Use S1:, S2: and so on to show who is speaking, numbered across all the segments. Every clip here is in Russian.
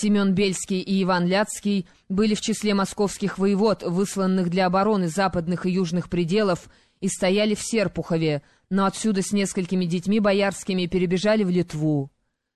S1: Семен Бельский и Иван Ляцкий были в числе московских воевод, высланных для обороны западных и южных пределов, и стояли в Серпухове, но отсюда с несколькими детьми боярскими перебежали в Литву.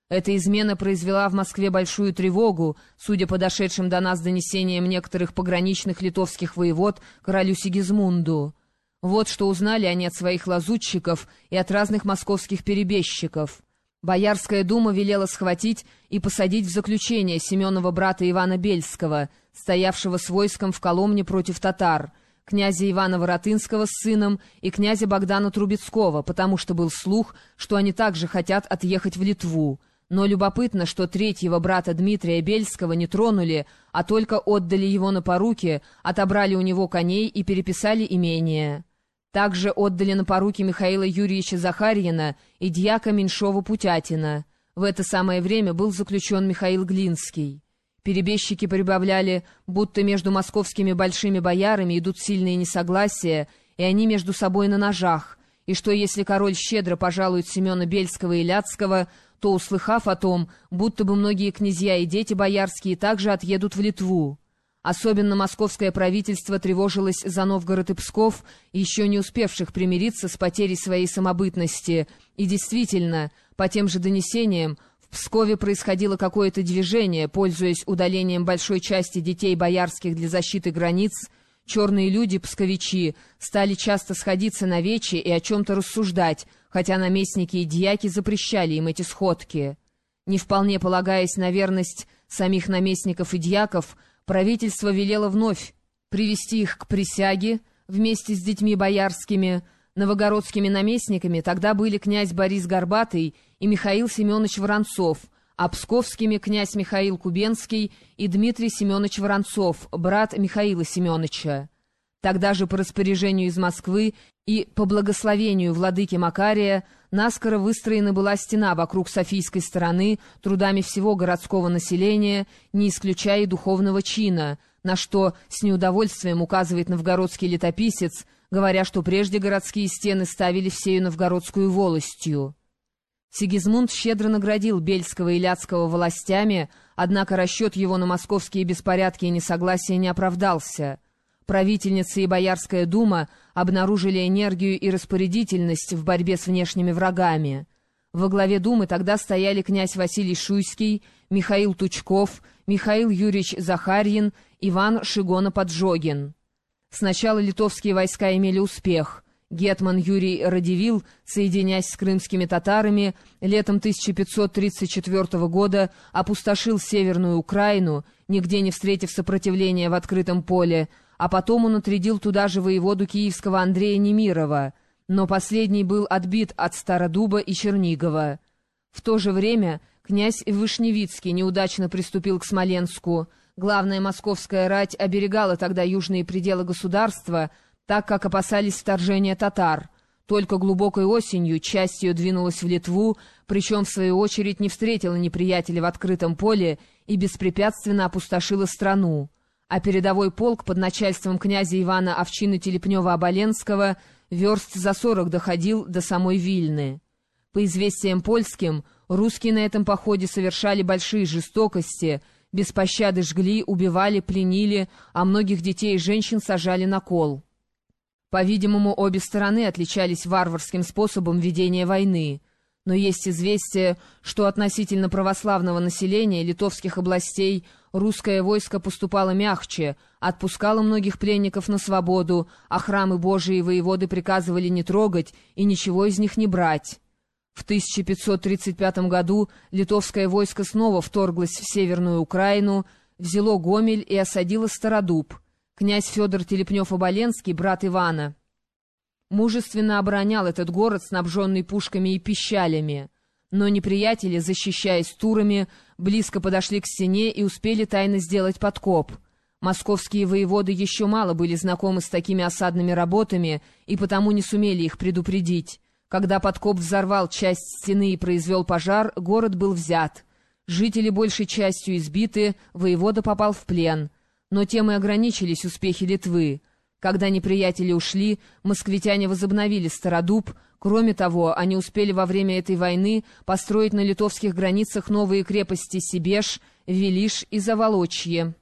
S1: Эта измена произвела в Москве большую тревогу, судя по дошедшим до нас донесениям некоторых пограничных литовских воевод королю Сигизмунду. Вот что узнали они от своих лазутчиков и от разных московских перебежчиков. Боярская дума велела схватить и посадить в заключение Семенова брата Ивана Бельского, стоявшего с войском в Коломне против татар, князя Ивана Воротынского с сыном и князя Богдана Трубецкого, потому что был слух, что они также хотят отъехать в Литву. Но любопытно, что третьего брата Дмитрия Бельского не тронули, а только отдали его на поруки, отобрали у него коней и переписали имение. Также отдали на поруки Михаила Юрьевича Захарьина и дьяка Меньшова-Путятина. В это самое время был заключен Михаил Глинский. Перебежчики прибавляли, будто между московскими большими боярами идут сильные несогласия, и они между собой на ножах, и что если король щедро пожалует Семена Бельского и Ляцкого, то, услыхав о том, будто бы многие князья и дети боярские также отъедут в Литву. Особенно московское правительство тревожилось за Новгород и Псков, еще не успевших примириться с потерей своей самобытности. И действительно, по тем же донесениям, в Пскове происходило какое-то движение, пользуясь удалением большой части детей боярских для защиты границ, черные люди, псковичи, стали часто сходиться на вечи и о чем-то рассуждать, хотя наместники и дьяки запрещали им эти сходки. Не вполне полагаясь на верность самих наместников и дьяков, правительство велело вновь привести их к присяге вместе с детьми боярскими, новогородскими наместниками тогда были князь Борис Горбатый и Михаил Семенович Воронцов, а псковскими князь Михаил Кубенский и Дмитрий Семенович Воронцов, брат Михаила Семеновича. Тогда же по распоряжению из Москвы и по благословению владыки Макария наскоро выстроена была стена вокруг Софийской стороны трудами всего городского населения, не исключая и духовного чина, на что с неудовольствием указывает новгородский летописец, говоря, что прежде городские стены ставили всею новгородскую волостью. Сигизмунд щедро наградил Бельского и Ляцкого властями, однако расчет его на московские беспорядки и несогласия не оправдался — правительница и Боярская дума обнаружили энергию и распорядительность в борьбе с внешними врагами. Во главе думы тогда стояли князь Василий Шуйский, Михаил Тучков, Михаил Юрьевич Захарьин, Иван Шигона-Поджогин. Сначала литовские войска имели успех. Гетман Юрий Радивил, соединяясь с крымскими татарами, летом 1534 года опустошил Северную Украину, нигде не встретив сопротивления в открытом поле, а потом он отрядил туда же воеводу киевского Андрея Немирова, но последний был отбит от Стародуба и Чернигова. В то же время князь Вышневицкий неудачно приступил к Смоленску. Главная московская рать оберегала тогда южные пределы государства, так как опасались вторжения татар. Только глубокой осенью часть ее двинулась в Литву, причем, в свою очередь, не встретила неприятеля в открытом поле и беспрепятственно опустошила страну а передовой полк под начальством князя Ивана Овчины Телепнева-Оболенского верст за сорок доходил до самой Вильны. По известиям польским, русские на этом походе совершали большие жестокости, без пощады жгли, убивали, пленили, а многих детей и женщин сажали на кол. По-видимому, обе стороны отличались варварским способом ведения войны — но есть известие, что относительно православного населения литовских областей русское войско поступало мягче, отпускало многих пленников на свободу, а храмы Божии воеводы приказывали не трогать и ничего из них не брать. В 1535 году литовское войско снова вторглось в Северную Украину, взяло Гомель и осадило Стародуб. Князь Федор Телепнев-Оболенский, брат Ивана, мужественно оборонял этот город, снабженный пушками и пищалями. Но неприятели, защищаясь турами, близко подошли к стене и успели тайно сделать подкоп. Московские воеводы еще мало были знакомы с такими осадными работами и потому не сумели их предупредить. Когда подкоп взорвал часть стены и произвел пожар, город был взят. Жители большей частью избиты, воевода попал в плен. Но тем и ограничились успехи Литвы. Когда неприятели ушли, москвитяне возобновили Стародуб. Кроме того, они успели во время этой войны построить на литовских границах новые крепости Сибеш, Велиш и Заволочье.